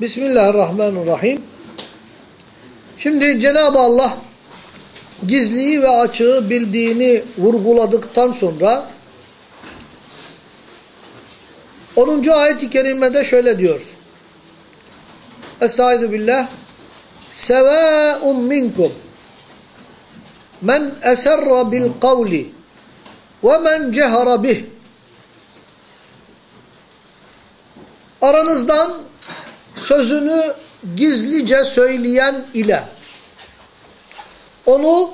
Bismillahirrahmanirrahim. Şimdi Cenab-ı Allah gizliyi ve açığı bildiğini vurguladıktan sonra 10. ayet-i kerimede şöyle diyor. Estaizu billah Sevâ'un minkum men eserra bil kavli ve men cehara bih Aranızdan sözünü gizlice söyleyen ile onu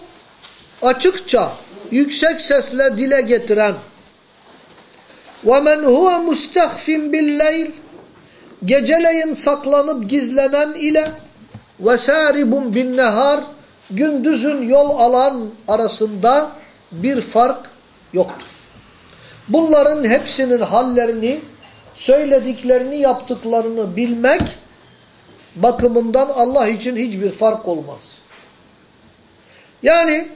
açıkça yüksek sesle dile getiren وَمَنْ هُوَ مُسْتَخْفٍ بِالْلَيْلِ Geceleyin saklanıp gizlenen ile وَسَارِبٌ بِالنَّهَارِ Gündüzün yol alan arasında bir fark yoktur. Bunların hepsinin hallerini, söylediklerini, yaptıklarını bilmek bakımından Allah için hiçbir fark olmaz. Yani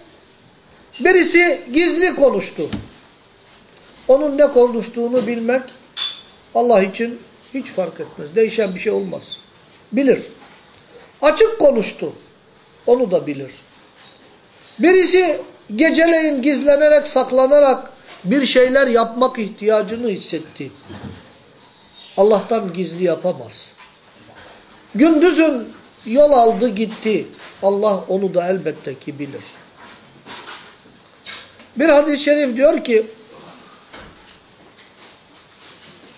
birisi gizli konuştu. Onun ne konuştuğunu bilmek Allah için hiç fark etmez. Değişen bir şey olmaz. Bilir. Açık konuştu. Onu da bilir. Birisi geceleyin gizlenerek, saklanarak bir şeyler yapmak ihtiyacını hissetti. Allah'tan gizli yapamaz. Gündüzün yol aldı gitti. Allah onu da elbette ki bilir. Bir hadis-i şerif diyor ki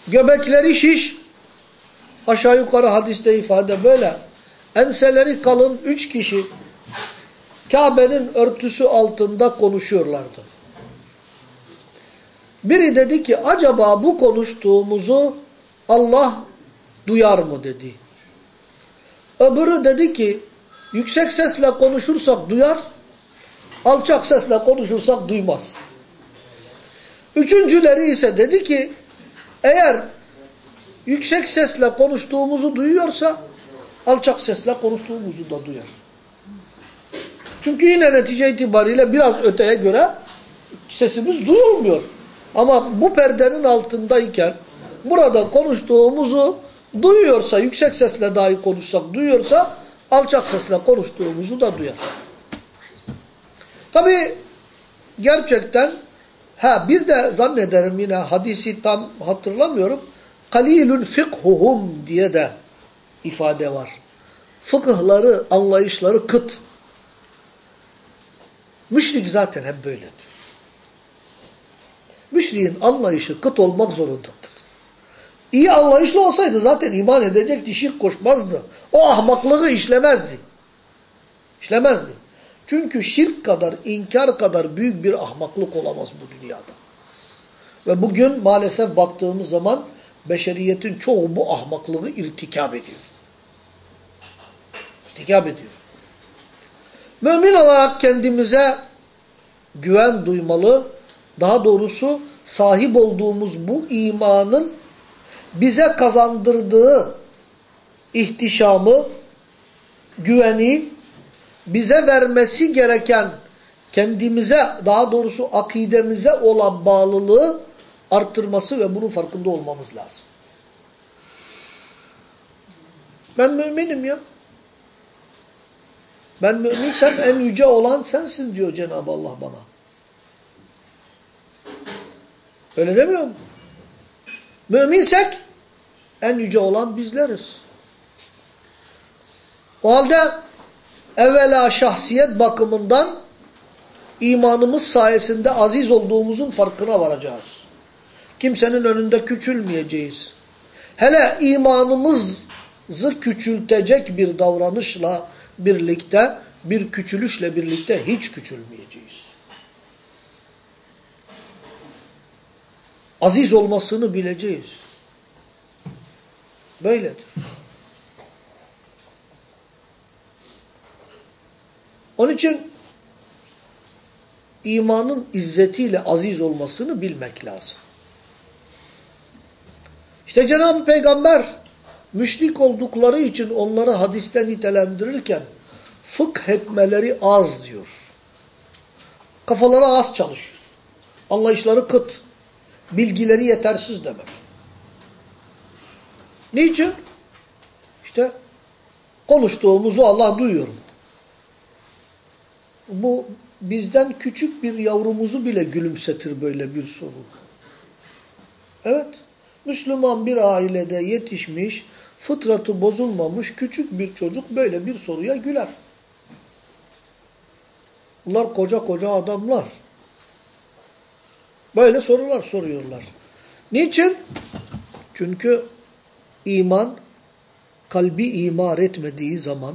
göbekleri şiş aşağı yukarı hadiste ifade böyle enseleri kalın üç kişi Kabe'nin örtüsü altında konuşuyorlardı. Biri dedi ki acaba bu konuştuğumuzu Allah duyar mı dedi. Öbürü dedi ki yüksek sesle konuşursak duyar, alçak sesle konuşursak duymaz. Üçüncüleri ise dedi ki eğer yüksek sesle konuştuğumuzu duyuyorsa alçak sesle konuştuğumuzu da duyar. Çünkü yine netice itibariyle biraz öteye göre sesimiz duyulmuyor. Ama bu perdenin altındayken burada konuştuğumuzu duyuyorsa, yüksek sesle dahi konuşsak duyuyorsa, alçak sesle konuştuğumuzu da duyar. Tabi gerçekten, ha bir de zannederim yine hadisi tam hatırlamıyorum, kalilun fikhuhum diye de ifade var. Fıkıhları, anlayışları kıt. Müşrik zaten hep böyledir. Müşriğin anlayışı kıt olmak zorundadır. İyi anlayışlı olsaydı zaten iman edecekti, şirk koşmazdı. O ahmaklığı işlemezdi. İşlemezdi. Çünkü şirk kadar, inkar kadar büyük bir ahmaklık olamaz bu dünyada. Ve bugün maalesef baktığımız zaman beşeriyetin çoğu bu ahmaklığı irtikab ediyor. İrtikab ediyor. Mümin olarak kendimize güven duymalı, daha doğrusu sahip olduğumuz bu imanın bize kazandırdığı ihtişamı, güveni, bize vermesi gereken kendimize, daha doğrusu akidemize olan bağlılığı arttırması ve bunun farkında olmamız lazım. Ben müminim ya. Ben müminsem en yüce olan sensin diyor Cenab-ı Allah bana. Öyle demiyor mu? Müminsek en yüce olan bizleriz. O halde evvela şahsiyet bakımından imanımız sayesinde aziz olduğumuzun farkına varacağız. Kimsenin önünde küçülmeyeceğiz. Hele imanımızı küçültecek bir davranışla birlikte, bir küçülüşle birlikte hiç küçülmeyeceğiz. Aziz olmasını bileceğiz. Böyledir. Onun için imanın izzetiyle aziz olmasını bilmek lazım. İşte Cenab-ı Peygamber müşrik oldukları için onları hadiste nitelendirirken fıkh etmeleri az diyor. Kafaları az çalışıyor. Anlayışları kıt. Bilgileri yetersiz demek. Niçin? İşte konuştuğumuzu Allah duyuyor. Bu bizden küçük bir yavrumuzu bile gülümsetir böyle bir soru. Evet, Müslüman bir ailede yetişmiş, fıtratı bozulmamış küçük bir çocuk böyle bir soruya güler. Bunlar koca koca adamlar. Böyle sorular soruyorlar. Niçin? Çünkü iman kalbi imar etmediği zaman,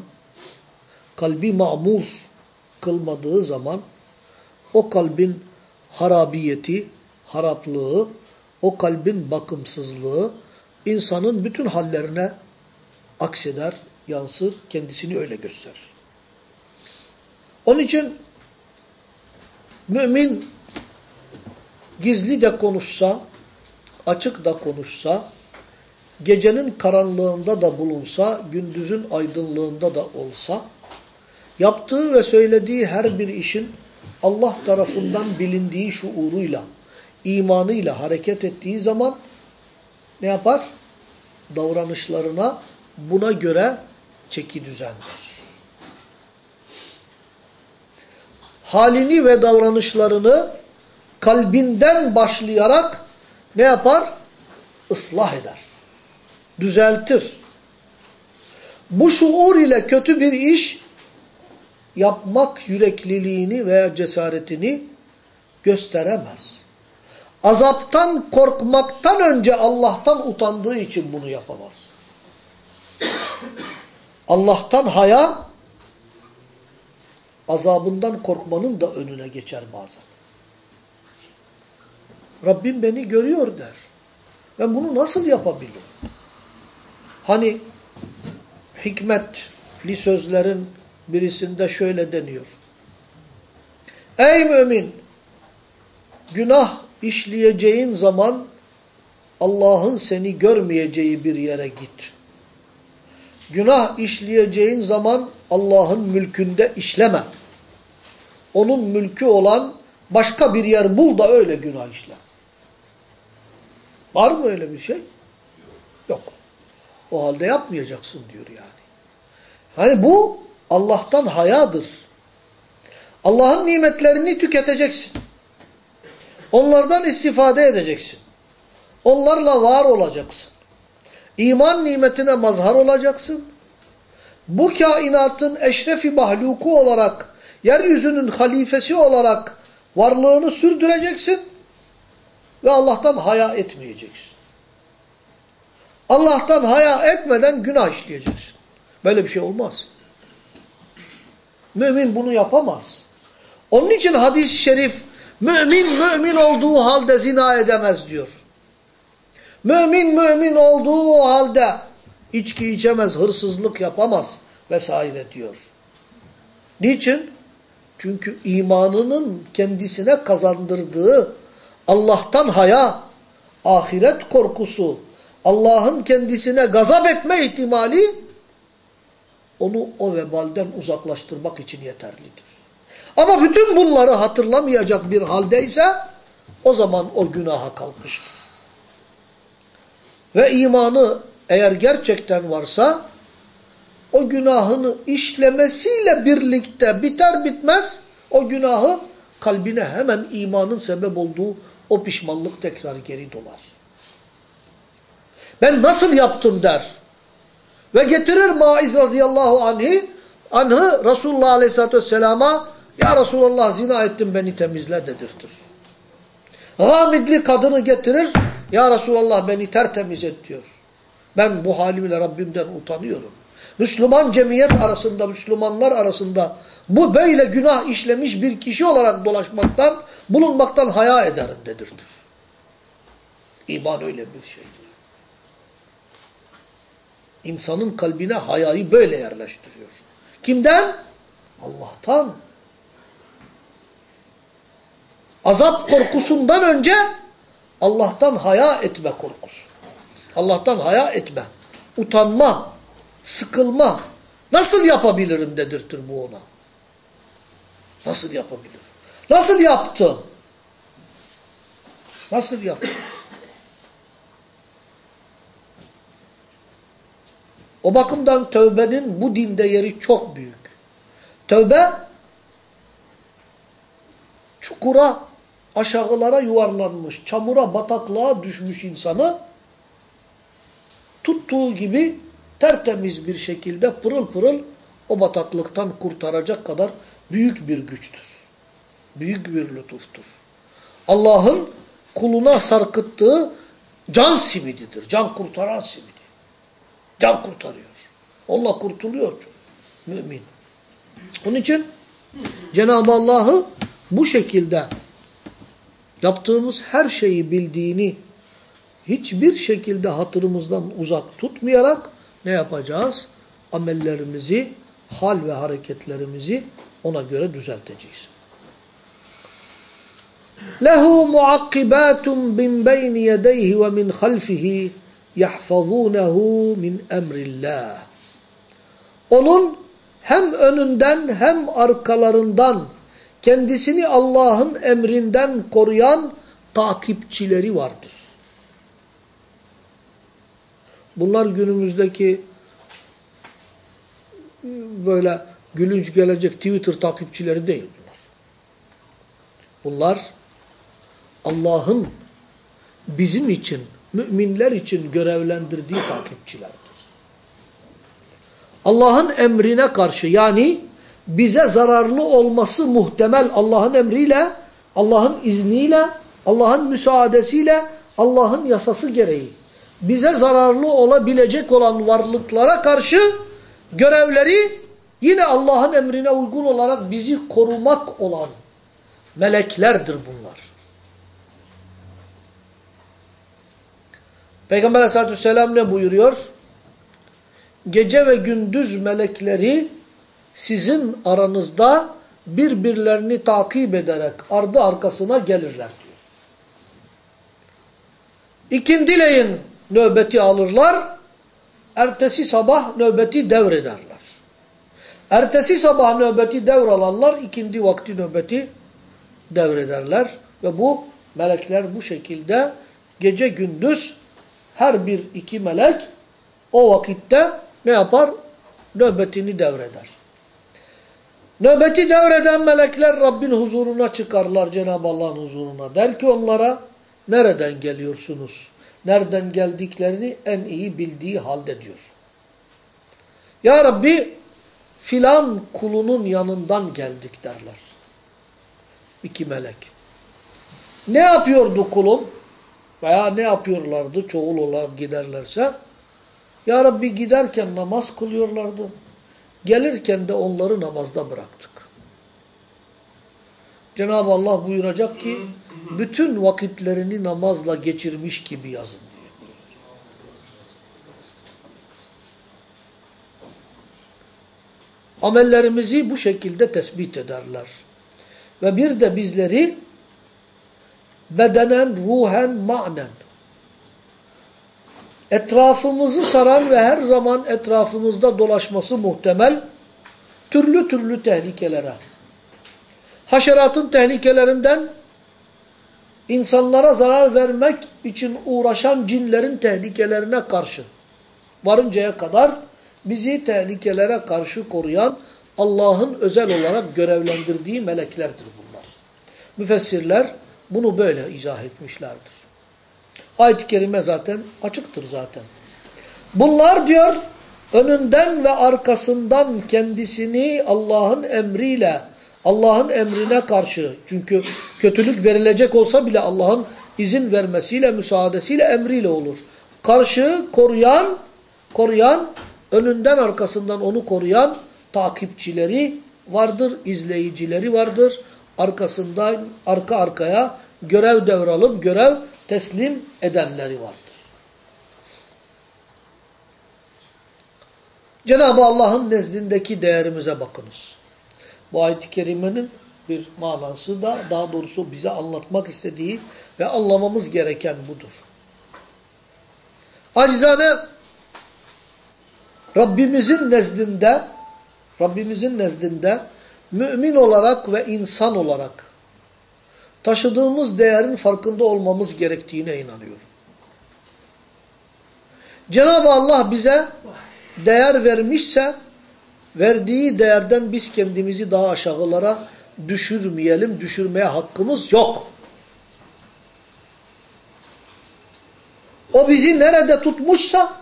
kalbi mamur kılmadığı zaman o kalbin harabiyeti, haraplığı, o kalbin bakımsızlığı insanın bütün hallerine akseder, yansır, kendisini öyle gösterir. Onun için mümin gizli de konuşsa, açık da konuşsa, gecenin karanlığında da bulunsa, gündüzün aydınlığında da olsa, yaptığı ve söylediği her bir işin Allah tarafından bilindiği şuuruyla, imanıyla hareket ettiği zaman ne yapar? Davranışlarına buna göre çeki düzen verir. Halini ve davranışlarını kalbinden başlayarak ne yapar? Islah eder. Düzeltir. Bu şuur ile kötü bir iş yapmak yürekliliğini veya cesaretini gösteremez. Azaptan korkmaktan önce Allah'tan utandığı için bunu yapamaz. Allah'tan haya, azabından korkmanın da önüne geçer bazen. Rabbim beni görüyor der. Ben bunu nasıl yapabilirim? Hani hikmetli sözlerin birisinde şöyle deniyor. Ey mümin! Günah işleyeceğin zaman Allah'ın seni görmeyeceği bir yere git. Günah işleyeceğin zaman Allah'ın mülkünde işleme. Onun mülkü olan başka bir yer bul da öyle günah işle. Var mı öyle bir şey? Yok. O halde yapmayacaksın diyor yani. Hani bu Allah'tan hayadır. Allah'ın nimetlerini tüketeceksin. Onlardan istifade edeceksin. Onlarla var olacaksın. İman nimetine mazhar olacaksın. Bu kainatın eşrefi mahluku olarak, yeryüzünün halifesi olarak varlığını sürdüreceksin ve Allah'tan haya etmeyeceksin. Allah'tan haya etmeden günah işleyeceksin. Böyle bir şey olmaz. Mümin bunu yapamaz. Onun için hadis-i şerif mümin mümin olduğu halde zina edemez diyor. Mümin mümin olduğu halde içki içemez, hırsızlık yapamaz vesaire diyor. Niçin? Çünkü imanının kendisine kazandırdığı Allah'tan haya, ahiret korkusu, Allah'ın kendisine gazap etme ihtimali onu o vebalden uzaklaştırmak için yeterlidir. Ama bütün bunları hatırlamayacak bir haldeyse o zaman o günaha kalkmıştır. Ve imanı eğer gerçekten varsa o günahını işlemesiyle birlikte biter bitmez o günahı kalbine hemen imanın sebep olduğu o pişmanlık tekrar geri dolar. Ben nasıl yaptım der. Ve getirir Maiz radıyallahu anh'ı anhı Resulullah aleyhissalatü vesselama ya Resulullah zina ettim beni temizle dedirtir. Hamidli kadını getirir ya Resulullah beni tertemiz et diyor. Ben bu halimle Rabbimden utanıyorum. Müslüman cemiyet arasında, Müslümanlar arasında bu böyle günah işlemiş bir kişi olarak dolaşmaktan, bulunmaktan haya ederim dedirtir. İman öyle bir şeydir. İnsanın kalbine hayayı böyle yerleştiriyor. Kimden? Allah'tan. Azap korkusundan önce Allah'tan haya etme korkusu. Allah'tan haya etme. Utanma, sıkılma. Nasıl yapabilirim dedirtir bu ona. Nasıl yapabilirim? Nasıl yaptım? Nasıl yaptım? O bakımdan tövbenin bu dinde yeri çok büyük. Tövbe çukura, aşağılara yuvarlanmış, çamura, bataklığa düşmüş insanı tuttuğu gibi tertemiz bir şekilde pırıl pırıl o bataklıktan kurtaracak kadar büyük bir güçtür. Büyük bir lütuftur. Allah'ın kuluna sarkıttığı can simididir. Can kurtaran simidi. Can kurtarıyor. Allah kurtuluyor mümin. Onun için Cenab-ı Allah'ı bu şekilde yaptığımız her şeyi bildiğini hiçbir şekilde hatırımızdan uzak tutmayarak ne yapacağız? Amellerimizi, hal ve hareketlerimizi ona göre düzelteceğiz. Lehu muakkibatun min beyni yedeyhi ve min halfihi yahfazunehu min emrillah. Onun hem önünden hem arkalarından kendisini Allah'ın emrinden koruyan takipçileri vardır. Bunlar günümüzdeki böyle gülünç gelecek Twitter takipçileri değil bunlar. Bunlar Allah'ın bizim için, müminler için görevlendirdiği takipçilerdir. Allah'ın emrine karşı yani bize zararlı olması muhtemel Allah'ın emriyle, Allah'ın izniyle, Allah'ın müsaadesiyle, Allah'ın yasası gereği bize zararlı olabilecek olan varlıklara karşı görevleri yine Allah'ın emrine uygun olarak bizi korumak olan meleklerdir bunlar. Peygamber aleyhissalatü vesselam ne buyuruyor? Gece ve gündüz melekleri sizin aranızda birbirlerini takip ederek ardı arkasına gelirler diyor. İkindileyin nöbeti alırlar, ertesi sabah nöbeti devrederler. Ertesi sabah nöbeti devralanlar, ikindi vakti nöbeti devrederler. Ve bu melekler bu şekilde gece gündüz her bir iki melek o vakitte ne yapar? Nöbetini devreder. Nöbeti devreden melekler Rabbin huzuruna çıkarlar Cenab-ı Allah'ın huzuruna. Der ki onlara nereden geliyorsunuz? Nereden geldiklerini en iyi bildiği halde diyor. Ya Rabbi filan kulunun yanından geldik derler. İki melek. Ne yapıyordu kulum? Veya ne yapıyorlardı çoğul olarak giderlerse? Ya Rabbi giderken namaz kılıyorlardı. Gelirken de onları namazda bıraktık. Cenab-ı Allah buyuracak ki bütün vakitlerini namazla geçirmiş gibi yazın diye. Amellerimizi bu şekilde tespit ederler. Ve bir de bizleri bedenen, ruhen, manen etrafımızı saran ve her zaman etrafımızda dolaşması muhtemel türlü türlü tehlikelere, haşeratın tehlikelerinden insanlara zarar vermek için uğraşan cinlerin tehlikelerine karşı varıncaya kadar bizi tehlikelere karşı koruyan Allah'ın özel olarak görevlendirdiği meleklerdir bunlar. Müfessirler bunu böyle izah etmişlerdir. Ayet-i Kerime zaten açıktır zaten. Bunlar diyor önünden ve arkasından kendisini Allah'ın emriyle, Allah'ın emrine karşı çünkü kötülük verilecek olsa bile Allah'ın izin vermesiyle, müsaadesiyle, emriyle olur. Karşı koruyan, koruyan, önünden arkasından onu koruyan takipçileri vardır, izleyicileri vardır. Arkasından arka arkaya görev devralıp görev teslim edenleri vardır. Cenab-ı Allah'ın nezdindeki değerimize bakınız. Bu ayet-i kerimenin bir manası da daha doğrusu bize anlatmak istediği ve anlamamız gereken budur. Acizane Rabbimizin nezdinde Rabbimizin nezdinde mümin olarak ve insan olarak taşıdığımız değerin farkında olmamız gerektiğine inanıyorum. Cenab-ı Allah bize değer vermişse verdiği değerden biz kendimizi daha aşağılara düşürmeyelim, düşürmeye hakkımız yok. O bizi nerede tutmuşsa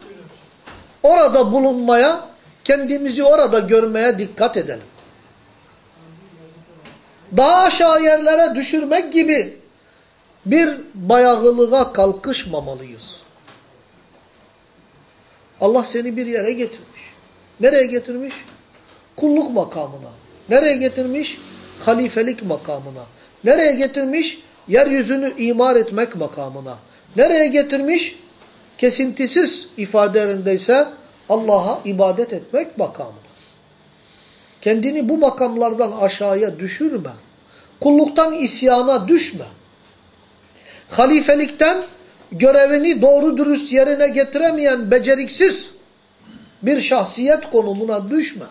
orada bulunmaya, kendimizi orada görmeye dikkat edelim. Daha aşağı yerlere düşürmek gibi bir bayağılığa kalkışmamalıyız. Allah seni bir yere getirmiş. Nereye getirmiş? Kulluk makamına. Nereye getirmiş? Halifelik makamına. Nereye getirmiş? Yeryüzünü imar etmek makamına. Nereye getirmiş? Kesintisiz ifadelerindeyse Allah'a ibadet etmek makamına. Kendini bu makamlardan aşağıya düşürme. Kulluktan isyana düşme. Halifelikten görevini doğru dürüst yerine getiremeyen beceriksiz bir şahsiyet konumuna düşme.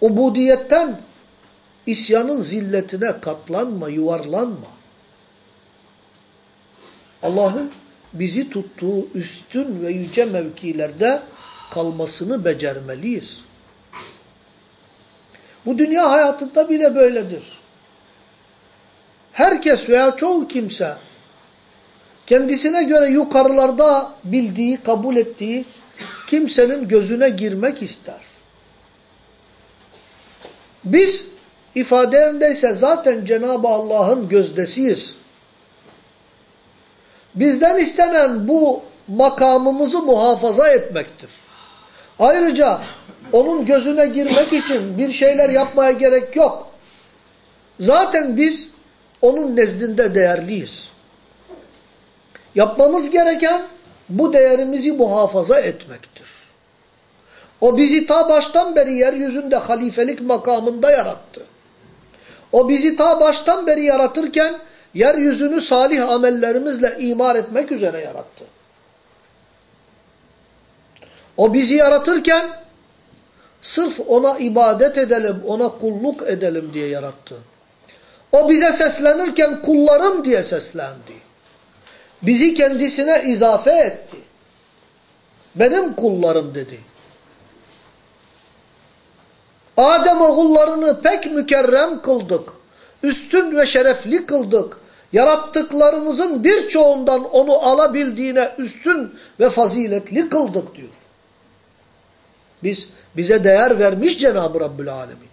Ubudiyetten isyanın zilletine katlanma, yuvarlanma. Allah'ın bizi tuttuğu üstün ve yüce mevkilerde kalmasını becermeliyiz. Bu dünya hayatında bile böyledir. Herkes veya çoğu kimse kendisine göre yukarılarda bildiği, kabul ettiği kimsenin gözüne girmek ister. Biz ifadelerindeyse zaten Cenab-ı Allah'ın gözdesiyiz. Bizden istenen bu makamımızı muhafaza etmektir. Ayrıca onun gözüne girmek için bir şeyler yapmaya gerek yok. Zaten biz onun nezdinde değerliyiz. Yapmamız gereken bu değerimizi muhafaza etmektir. O bizi ta baştan beri yeryüzünde halifelik makamında yarattı. O bizi ta baştan beri yaratırken yeryüzünü salih amellerimizle imar etmek üzere yarattı. O bizi yaratırken sırf ona ibadet edelim, ona kulluk edelim diye yarattı. O bize seslenirken kullarım diye seslendi. Bizi kendisine izafe etti. Benim kullarım dedi. Adem oğullarını pek mükerrem kıldık. Üstün ve şerefli kıldık. Yarattıklarımızın birçoğundan onu alabildiğine üstün ve faziletli kıldık diyor. Biz bize değer vermiş Cenab-ı Rabbül Alemin.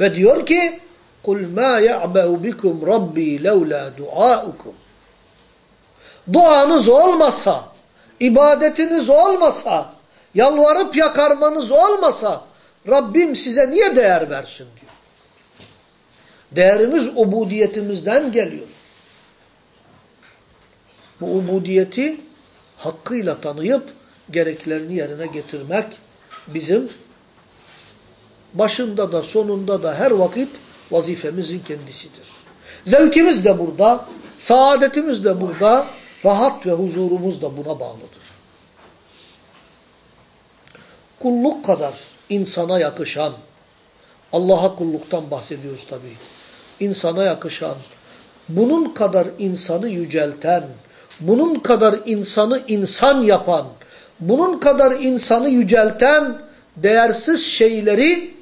Ve diyor ki قُلْ مَا يَعْبَهُ بِكُمْ رَبِّي لَوْلَا دُعَاءُكُمْ Duanız olmasa, ibadetiniz olmasa, yalvarıp yakarmanız olmasa Rabbim size niye değer versin diyor. Değerimiz ubudiyetimizden geliyor. Bu ubudiyeti hakkıyla tanıyıp gereklerini yerine getirmek bizim başında da sonunda da her vakit vazifemizin kendisidir. Zevkimiz de burada, saadetimiz de burada, rahat ve huzurumuz da buna bağlıdır. Kulluk kadar insana yakışan, Allah'a kulluktan bahsediyoruz tabii, insana yakışan, bunun kadar insanı yücelten, bunun kadar insanı insan yapan, bunun kadar insanı yücelten değersiz şeyleri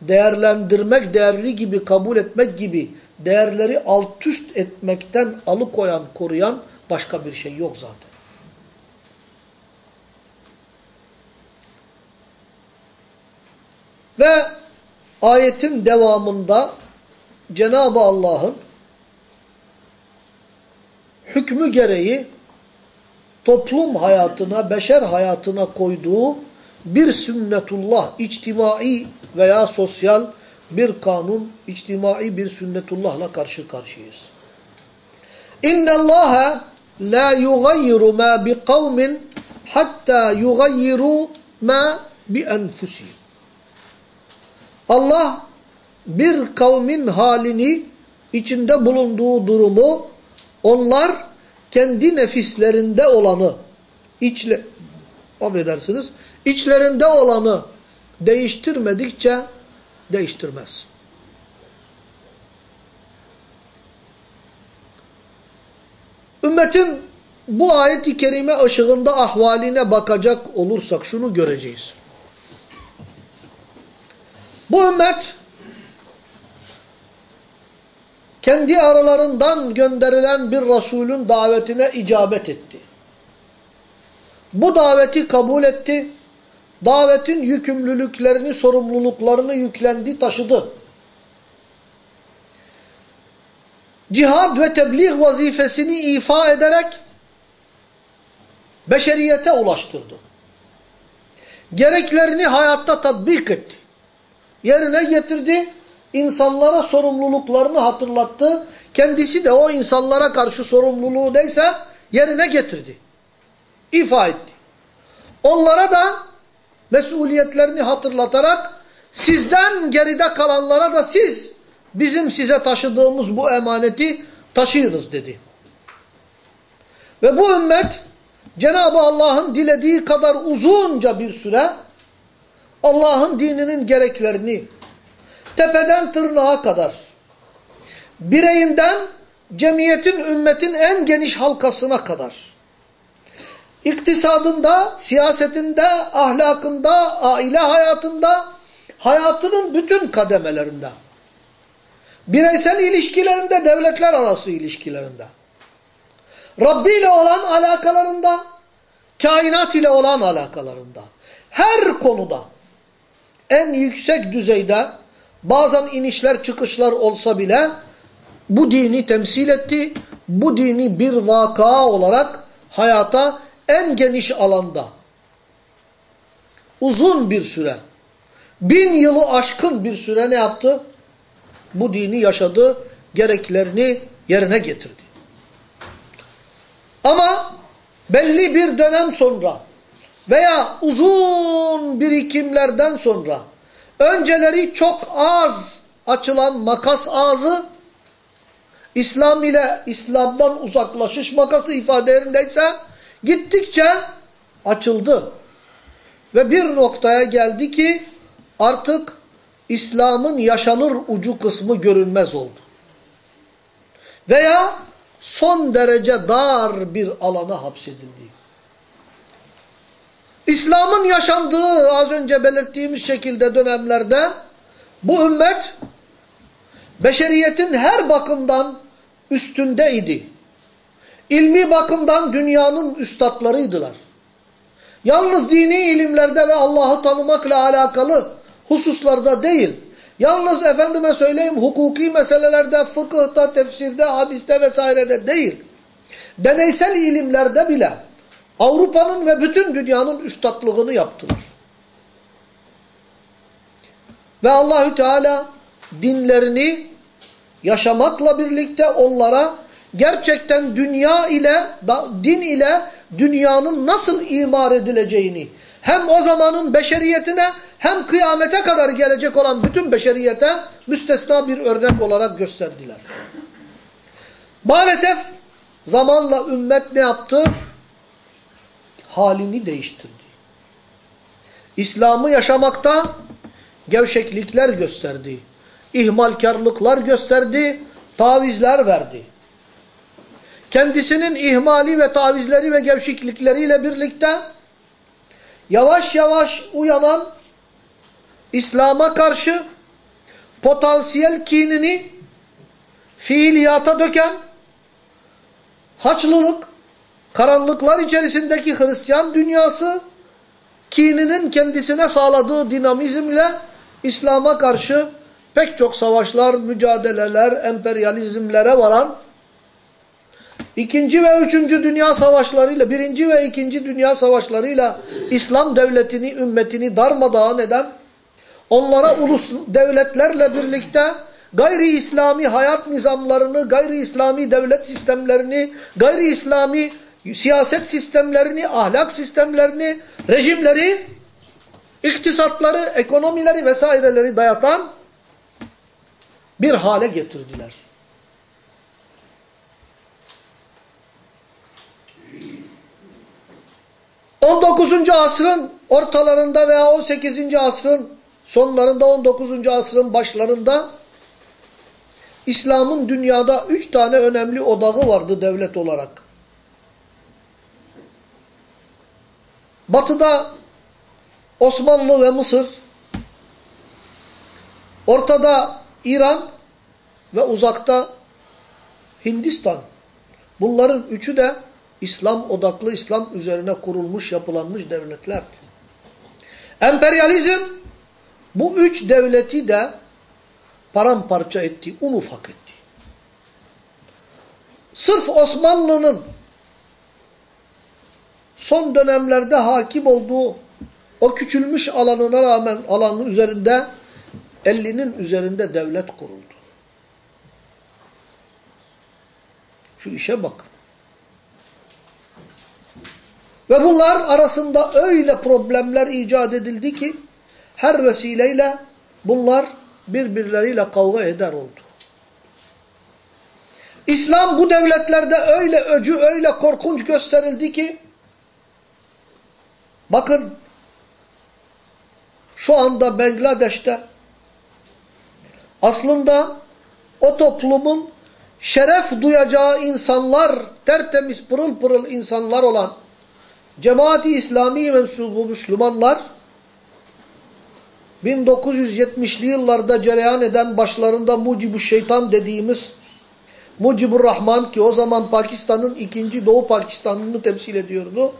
değerlendirmek, değerli gibi kabul etmek gibi değerleri alt üst etmekten alıkoyan, koruyan başka bir şey yok zaten. Ve ayetin devamında Cenab-ı Allah'ın hükmü gereği toplum hayatına, beşer hayatına koyduğu bir sünnetullah, içtimai veya sosyal bir kanun, içtimai bir sünnetullahla karşı karşıyayız. La yugayyiru ma bi kavmin hatta yugayyiru ma bi enfusihim. Allah bir kavmin halini, içinde bulunduğu durumu, onlar kendi nefislerinde olanı, içle, affedersiniz, içlerinde olanı değiştirmedikçe değiştirmez. Ümmetin bu ayet-i kerime ışığında ahvaline bakacak olursak şunu göreceğiz. Bu ümmet kendi aralarından gönderilen bir Resulün davetine icabet etti. Bu daveti kabul etti. Davetin yükümlülüklerini, sorumluluklarını yüklendi, taşıdı. Cihad ve tebliğ vazifesini ifa ederek beşeriyete ulaştırdı. Gereklerini hayatta tatbik etti. Yerine getirdi, insanlara sorumluluklarını hatırlattı. Kendisi de o insanlara karşı sorumluluğu neyse yerine getirdi. İfa etti. Onlara da mesuliyetlerini hatırlatarak sizden geride kalanlara da siz bizim size taşıdığımız bu emaneti taşıyınız dedi. Ve bu ümmet Cenab-ı Allah'ın dilediği kadar uzunca bir süre Allah'ın dininin gereklerini tepeden tırnağa kadar bireyinden cemiyetin, ümmetin en geniş halkasına kadar iktisadında, siyasetinde, ahlakında, aile hayatında, hayatının bütün kademelerinde, bireysel ilişkilerinde, devletler arası ilişkilerinde, Rabbi ile olan alakalarında, kainat ile olan alakalarında, her konuda en yüksek düzeyde bazen inişler çıkışlar olsa bile bu dini temsil etti. Bu dini bir vaka olarak hayata en geniş alanda uzun bir süre bin yılı aşkın bir süre ne yaptı? Bu dini yaşadı, gereklerini yerine getirdi. Ama belli bir dönem sonra veya uzun birikimlerden sonra önceleri çok az açılan makas ağzı İslam ile İslam'dan uzaklaşış makası ifade yerindeyse gittikçe açıldı. Ve bir noktaya geldi ki artık İslam'ın yaşanır ucu kısmı görünmez oldu. Veya son derece dar bir alana hapsedildi. İslam'ın yaşandığı az önce belirttiğimiz şekilde dönemlerde bu ümmet beşeriyetin her bakımdan üstündeydi. İlmi bakımdan dünyanın üstadlarıydılar. Yalnız dini ilimlerde ve Allah'ı tanımakla alakalı hususlarda değil, yalnız efendime söyleyeyim hukuki meselelerde, fıkıhta, tefsirde, hadiste vesairede değil, deneysel ilimlerde bile Avrupa'nın ve bütün dünyanın üstadlığını yaptılar. Ve Allahü Teala dinlerini yaşamakla birlikte onlara gerçekten dünya ile, din ile dünyanın nasıl imar edileceğini hem o zamanın beşeriyetine hem kıyamete kadar gelecek olan bütün beşeriyete müstesna bir örnek olarak gösterdiler. Maalesef zamanla ümmet ne yaptı? Halini değiştirdi. İslam'ı yaşamakta gevşeklikler gösterdi. İhmalkarlıklar gösterdi, tavizler verdi kendisinin ihmali ve tavizleri ve gevşeklikleriyle birlikte yavaş yavaş uyanan İslam'a karşı potansiyel kinini fiiliyata döken haçlılık, karanlıklar içerisindeki Hristiyan dünyası kininin kendisine sağladığı dinamizmle İslam'a karşı pek çok savaşlar, mücadeleler, emperyalizmlere varan İkinci ve üçüncü dünya savaşlarıyla, birinci ve ikinci dünya savaşlarıyla İslam devletini, ümmetini darmadağın eden, onlara ulus devletlerle birlikte gayri İslami hayat nizamlarını, gayri İslami devlet sistemlerini, gayri İslami siyaset sistemlerini, ahlak sistemlerini, rejimleri, iktisatları, ekonomileri vesaireleri dayatan bir hale getirdiler. 19. asrın ortalarında veya 18. asrın sonlarında 19. asrın başlarında İslam'ın dünyada üç tane önemli odağı vardı devlet olarak. Batıda Osmanlı ve Mısır, ortada İran ve uzakta Hindistan. Bunların üçü de İslam odaklı, İslam üzerine kurulmuş, yapılanmış devletlerdi. Emperyalizm bu üç devleti de paramparça etti, un ufak etti. Sırf Osmanlı'nın son dönemlerde hakim olduğu o küçülmüş alanına rağmen alanın üzerinde 50'nin üzerinde devlet kuruldu. Şu işe bakın. Ve bunlar arasında öyle problemler icat edildi ki her vesileyle bunlar birbirleriyle kavga eder oldu. İslam bu devletlerde öyle öcü, öyle korkunç gösterildi ki bakın şu anda Bangladeş'te aslında o toplumun şeref duyacağı insanlar, tertemiz pırıl pırıl insanlar olan cemaati İslami mensubu Müslümanlar 1970'li yıllarda cereyan eden başlarında mucibu şeytan dediğimiz Mucibur Rahman ki o zaman Pakistan'ın ikinci Doğu Pakistan'ını temsil ediyordu.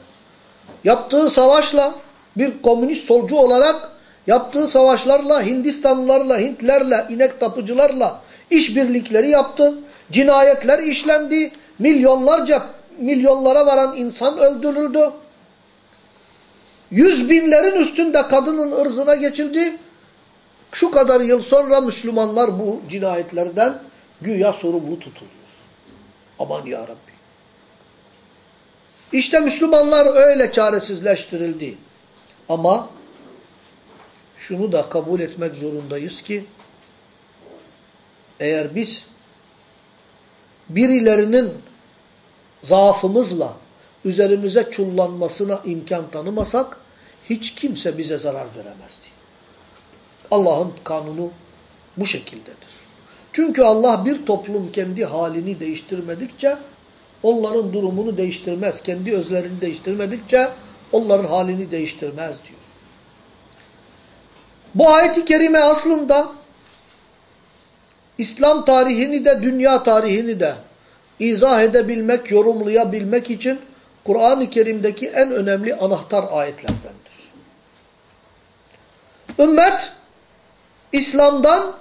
Yaptığı savaşla bir komünist solcu olarak yaptığı savaşlarla Hindistanlılarla, Hintlerle, inek tapıcılarla işbirlikleri yaptı. Cinayetler işlendi. Milyonlarca, milyonlara varan insan öldürüldü. Yüz binlerin üstünde kadının ırzına geçildi. Şu kadar yıl sonra Müslümanlar bu cinayetlerden güya sorumlu tutuluyor. Aman ya. İşte Müslümanlar öyle çaresizleştirildi. Ama şunu da kabul etmek zorundayız ki eğer biz birilerinin zaafımızla üzerimize çullanmasına imkan tanımasak hiç kimse bize zarar veremezdi. Allah'ın kanunu bu şekildedir. Çünkü Allah bir toplum kendi halini değiştirmedikçe onların durumunu değiştirmez. Kendi özlerini değiştirmedikçe onların halini değiştirmez diyor. Bu ayet-i kerime aslında İslam tarihini de dünya tarihini de izah edebilmek, yorumlayabilmek için Kur'an-ı Kerim'deki en önemli anahtar ayetlerdendir. Ümmet İslam'dan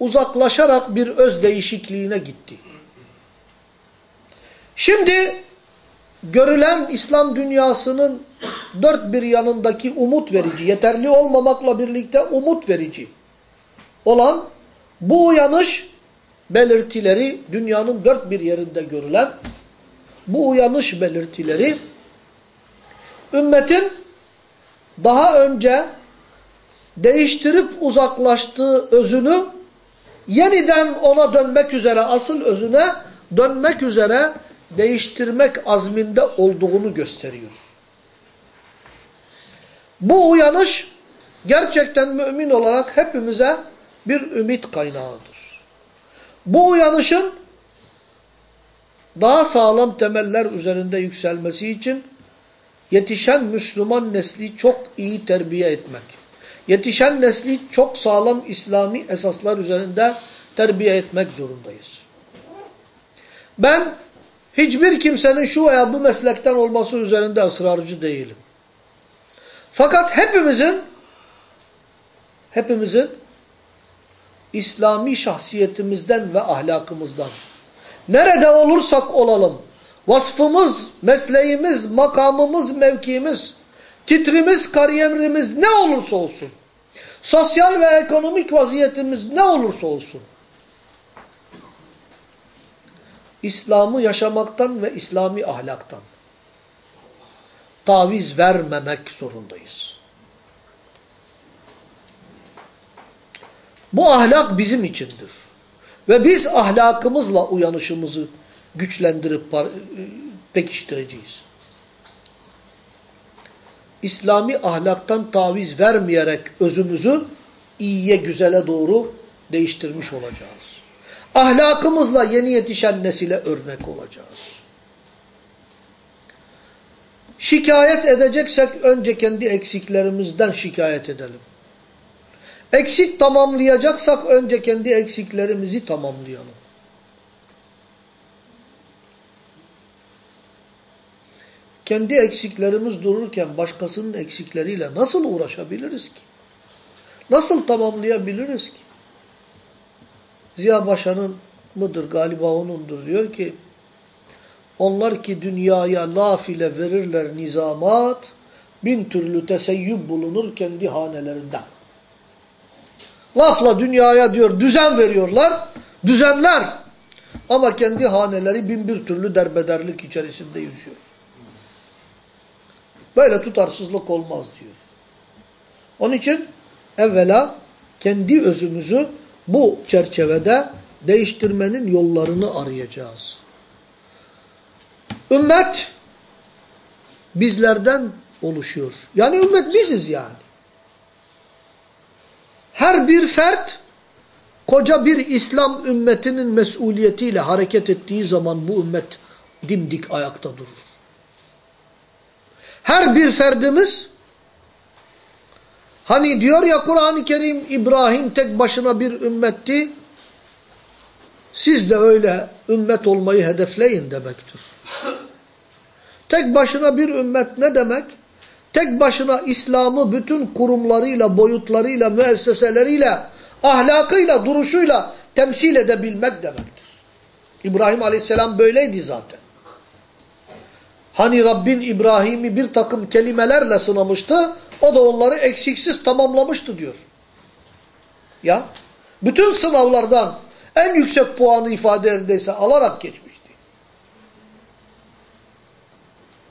uzaklaşarak bir öz değişikliğine gitti. Şimdi görülen İslam dünyasının dört bir yanındaki umut verici, yeterli olmamakla birlikte umut verici olan bu uyanış belirtileri dünyanın dört bir yerinde görülen bu uyanış belirtileri ümmetin daha önce değiştirip uzaklaştığı özünü yeniden ona dönmek üzere, asıl özüne dönmek üzere değiştirmek azminde olduğunu gösteriyor. Bu uyanış gerçekten mümin olarak hepimize bir ümit kaynağıdır. Bu uyanışın daha sağlam temeller üzerinde yükselmesi için yetişen Müslüman nesli çok iyi terbiye etmek. Yetişen nesli çok sağlam İslami esaslar üzerinde terbiye etmek zorundayız. Ben hiçbir kimsenin şu veya bu meslekten olması üzerinde ısrarcı değilim. Fakat hepimizin hepimizin İslami şahsiyetimizden ve ahlakımızdan nerede olursak olalım vasfımız, mesleğimiz, makamımız, mevkiimiz, titrimiz, kariyerimiz ne olursa olsun sosyal ve ekonomik vaziyetimiz ne olursa olsun İslam'ı yaşamaktan ve İslami ahlaktan taviz vermemek zorundayız. Bu ahlak bizim içindir. Ve biz ahlakımızla uyanışımızı güçlendirip pekiştireceğiz. İslami ahlaktan taviz vermeyerek özümüzü iyiye güzele doğru değiştirmiş olacağız. Ahlakımızla yeni yetişen nesile örnek olacağız. Şikayet edeceksek önce kendi eksiklerimizden şikayet edelim. Eksik tamamlayacaksak önce kendi eksiklerimizi tamamlayalım. Kendi eksiklerimiz dururken başkasının eksikleriyle nasıl uğraşabiliriz ki? Nasıl tamamlayabiliriz ki? Ziya Paşa'nın mıdır galiba onundur diyor ki onlar ki dünyaya laf ile verirler nizamat bin türlü teseyyüb bulunur kendi hanelerinden. Lafla dünyaya diyor düzen veriyorlar, düzenler. Ama kendi haneleri bin bir türlü derbederlik içerisinde yüzüyor. Böyle tutarsızlık olmaz diyor. Onun için evvela kendi özümüzü bu çerçevede değiştirmenin yollarını arayacağız. Ümmet bizlerden oluşuyor. Yani ümmet biziz yani. Her bir fert koca bir İslam ümmetinin mesuliyetiyle hareket ettiği zaman bu ümmet dimdik ayakta durur. Her bir ferdimiz hani diyor ya Kur'an-ı Kerim İbrahim tek başına bir ümmetti. Siz de öyle ümmet olmayı hedefleyin demektir. Tek başına bir ümmet ne demek? Tek başına İslam'ı bütün kurumlarıyla, boyutlarıyla, müesseseleriyle, ahlakıyla, duruşuyla temsil edebilmek demektir. İbrahim Aleyhisselam böyleydi zaten. Hani Rabbin İbrahim'i bir takım kelimelerle sınamıştı, o da onları eksiksiz tamamlamıştı diyor. Ya, bütün sınavlardan en yüksek puanı ifade edildiyse alarak geçmişti.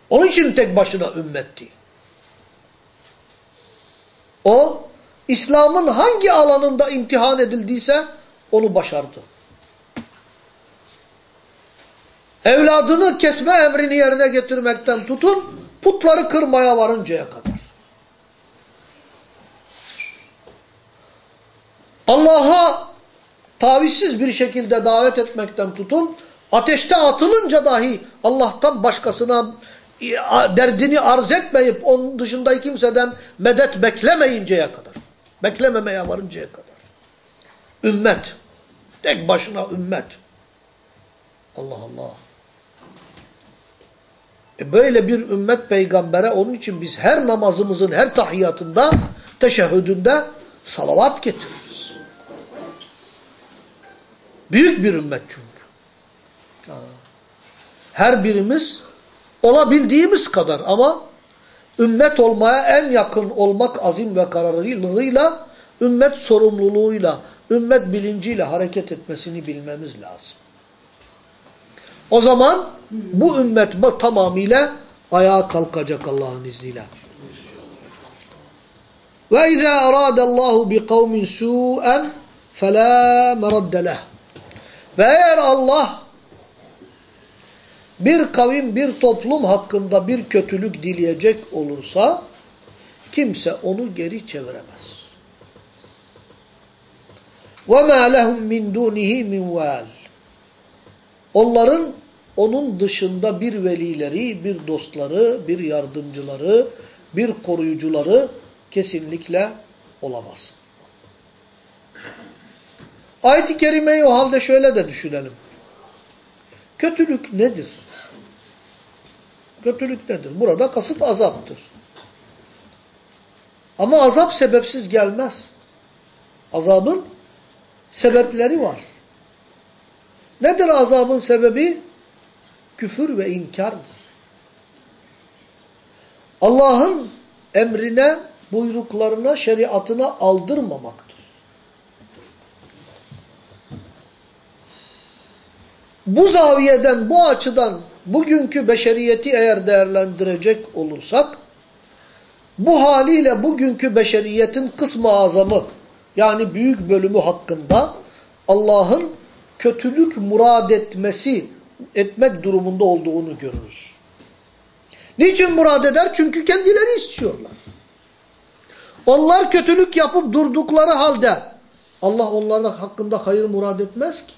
Onun için tek başına ümmetti. O, İslam'ın hangi alanında imtihan edildiyse onu başardı. Evladını kesme emrini yerine getirmekten tutun, putları kırmaya varıncaya kadar. Allah'a tavizsiz bir şekilde davet etmekten tutun, ateşte atılınca dahi Allah'tan başkasına derdini arz etmeyip onun dışındaki kimseden medet beklemeyinceye kadar. Beklememeye varıncaya kadar. Ümmet. Tek başına ümmet. Allah Allah. E böyle bir ümmet peygambere onun için biz her namazımızın her tahiyyatında, teşehhüdünde salavat getiririz. Büyük bir ümmet çünkü. Her birimiz olabildiğimiz kadar ama ümmet olmaya en yakın olmak azim ve kararlılığıyla, ümmet sorumluluğuyla, ümmet bilinciyle hareket etmesini bilmemiz lazım. O zaman bu ümmet tamamıyla ayağa kalkacak Allah'ın izniyle. Ve izâ arâdallâhu bi kavmin sû'en felâ meradde. Ve eğer Allah bir kavim, bir toplum hakkında bir kötülük dileyecek olursa kimse onu geri çeviremez. وَمَا لَهُمْ مِنْ دُونِهِ مِنْ وَالٍ Onların onun dışında bir velileri, bir dostları, bir yardımcıları, bir koruyucuları kesinlikle olamaz. Ayet-i Kerime'yi o halde şöyle de düşünelim. Kötülük nedir? Kötülük nedir? Burada kasıt azaptır. Ama azap sebepsiz gelmez. Azabın sebepleri var. Nedir azabın sebebi? Küfür ve inkardır. Allah'ın emrine, buyruklarına, şeriatına aldırmamaktır. Bu zaviyeden, bu açıdan bugünkü beşeriyeti eğer değerlendirecek olursak, bu haliyle bugünkü beşeriyetin kısmı azamı, yani büyük bölümü hakkında Allah'ın kötülük murad etmesi, etmek durumunda olduğunu görürüz. Niçin murad eder? Çünkü kendileri istiyorlar. Onlar kötülük yapıp durdukları halde Allah onların hakkında hayır murad etmez ki.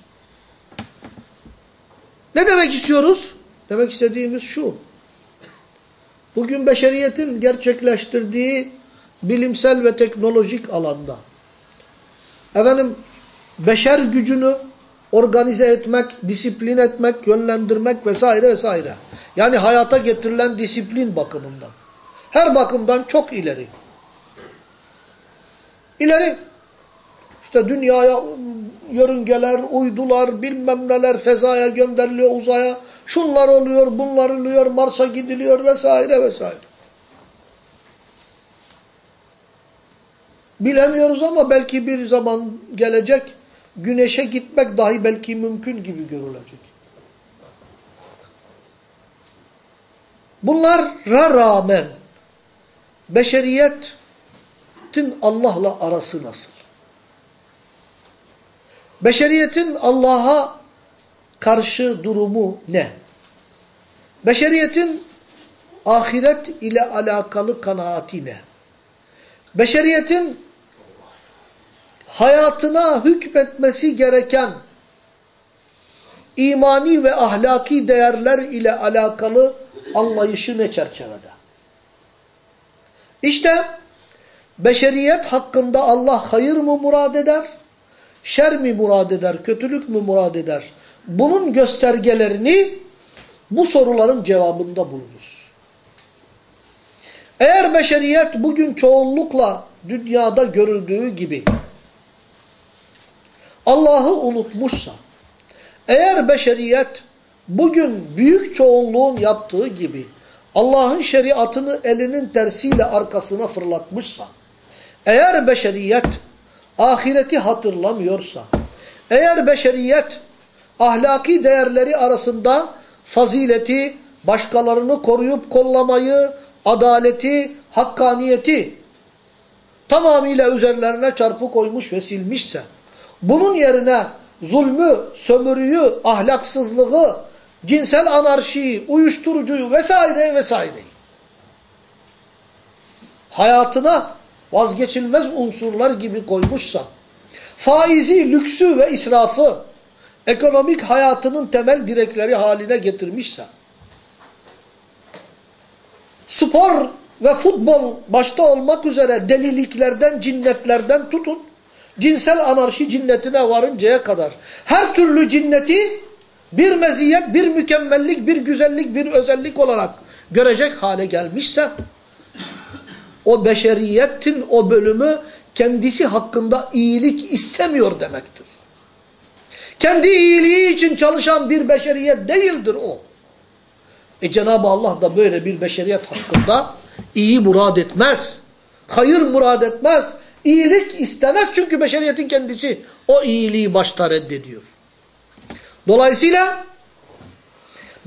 Ne demek istiyoruz? Demek istediğimiz şu. bugün beşeriyetin gerçekleştirdiği bilimsel ve teknolojik alanda efendim beşer gücünü organize etmek, disiplin etmek, yönlendirmek vesaire vesaire. Yani hayata getirilen disiplin bakımından. Her bakımdan çok ileri. İleri. İşte dünyaya yörüngeler, uydular, bilmem neler fezaya gönderiliyor uzaya. Şunlar oluyor, bunlar oluyor, Mars'a gidiliyor vesaire vesaire. Bilemiyoruz ama belki bir zaman gelecek güneşe gitmek dahi belki mümkün gibi görülecek. Bunlara rağmen beşeriyetin Allah'la arası nasıl? Beşeriyetin Allah'a karşı durumu ne? Beşeriyetin ahiret ile alakalı kanaati ne? Beşeriyetin hayatına hükmetmesi gereken imani ve ahlaki değerler ile alakalı anlayışı ne çerçevede? İşte beşeriyet hakkında Allah hayır mı murad eder, şer mi murad eder, kötülük mü murad eder? Bunun göstergelerini bu soruların cevabında buluruz. Eğer beşeriyet bugün çoğunlukla dünyada görüldüğü gibi Allah'ı unutmuşsa, eğer beşeriyet bugün büyük çoğunluğun yaptığı gibi Allah'ın şeriatını elinin tersiyle arkasına fırlatmışsa, eğer beşeriyet ahireti hatırlamıyorsa, eğer beşeriyet ahlaki değerleri arasında fazileti, başkalarını koruyup kollamayı, adaleti, hakkaniyeti tamamıyla üzerlerine çarpı koymuş ve silmişse, bunun yerine zulmü, sömürüyü, ahlaksızlığı, cinsel anarşiyi, uyuşturucuyu vesaire vesaire hayatına vazgeçilmez unsurlar gibi koymuşsa, faizi, lüksü ve israfı ekonomik hayatının temel direkleri haline getirmişse, spor ve futbol başta olmak üzere deliliklerden, cinnetlerden tutun, cinsel anarşi cinnetine varıncaya kadar her türlü cinneti bir meziyet, bir mükemmellik, bir güzellik, bir özellik olarak görecek hale gelmişse o beşeriyetin o bölümü kendisi hakkında iyilik istemiyor demektir. Kendi iyiliği için çalışan bir beşeriyet değildir o. E Cenab-ı Allah da böyle bir beşeriyet hakkında iyi murad etmez. Hayır murad etmez. İyilik istemez çünkü beşeriyetin kendisi o iyiliği başta reddediyor. Dolayısıyla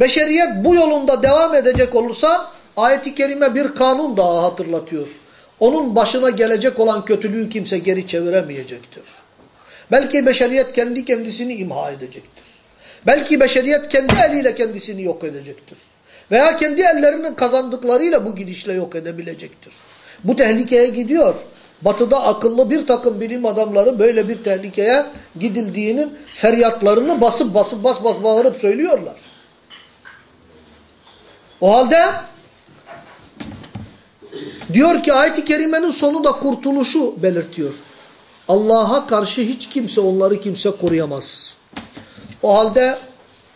beşeriyet bu yolunda devam edecek olursa ayet-i kerime bir kanun daha hatırlatıyor. Onun başına gelecek olan kötülüğü kimse geri çeviremeyecektir. Belki beşeriyet kendi kendisini imha edecektir. Belki beşeriyet kendi eliyle kendisini yok edecektir. Veya kendi ellerinin kazandıklarıyla bu gidişle yok edebilecektir. Bu tehlikeye gidiyor. Batı'da akıllı bir takım bilim adamları böyle bir tehlikeye gidildiğinin feryatlarını basıp basıp bas bas bağırıp söylüyorlar. O halde diyor ki ayet-i kerimenin sonu da kurtuluşu belirtiyor. Allah'a karşı hiç kimse onları kimse koruyamaz. O halde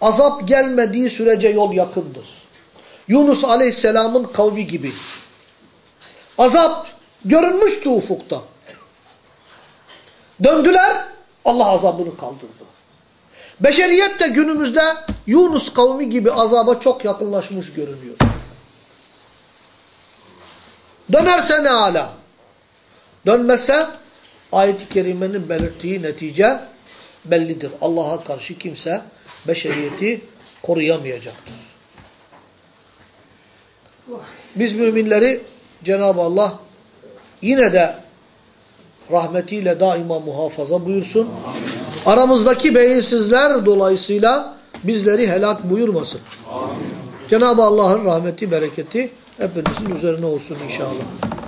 azap gelmediği sürece yol yakındır. Yunus aleyhisselamın kavmi gibi. Azap görünmüştü ufukta. Döndüler, Allah azabını kaldırdı. Beşeriyet de günümüzde Yunus kavmi gibi azaba çok yakınlaşmış görünüyor. Dönerse ne ala? Dönmese ayet-i kerimenin belirttiği netice bellidir. Allah'a karşı kimse beşeriyeti koruyamayacaktır. Biz müminleri Cenab-ı Allah yine de rahmetiyle daima muhafaza buyursun. Aramızdaki beyinsizler dolayısıyla bizleri helak buyurmasın. Cenab-ı Allah'ın rahmeti, bereketi hepinizin üzerine olsun inşallah.